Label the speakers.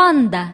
Speaker 1: panda.